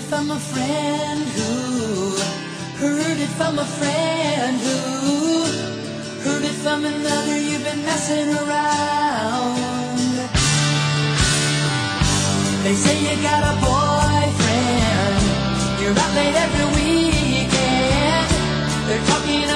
it from a friend who heard it from a friend who heard it from another. You've been messing around. They say you got a boyfriend. You're out late every weekend. They're talking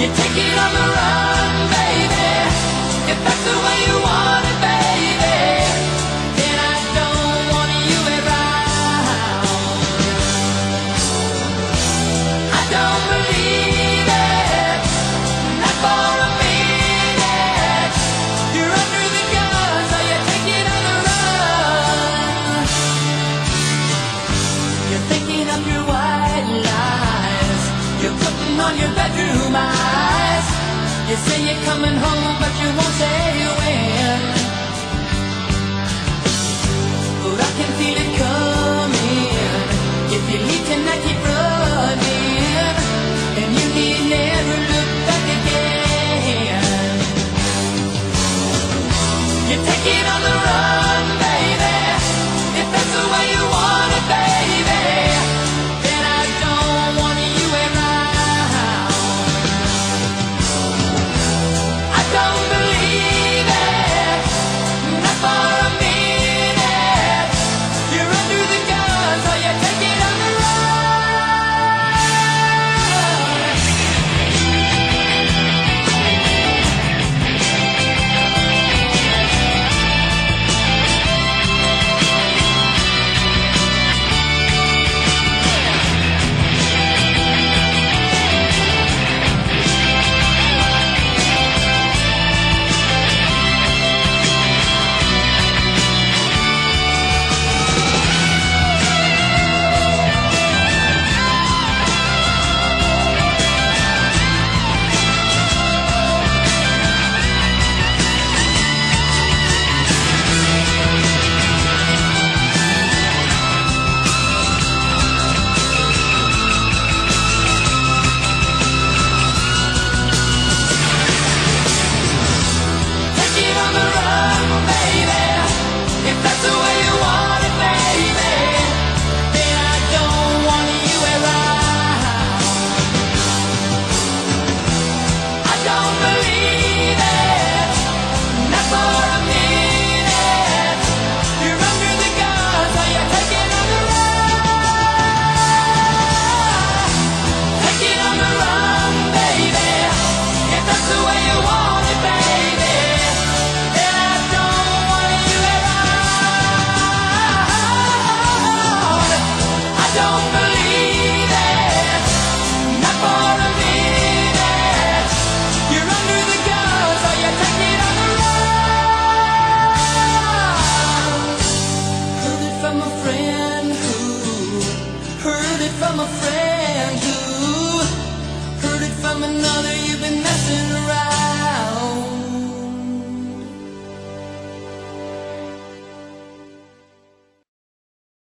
You take it on the run, baby. If that's the way you want it, baby. Then I don't want you around. I don't believe it. Not for a minute. You're under the gun, so you take it on the run. You're thinking of your white lies. You're putting on your bedroom eyes. Coming home, but you won't say.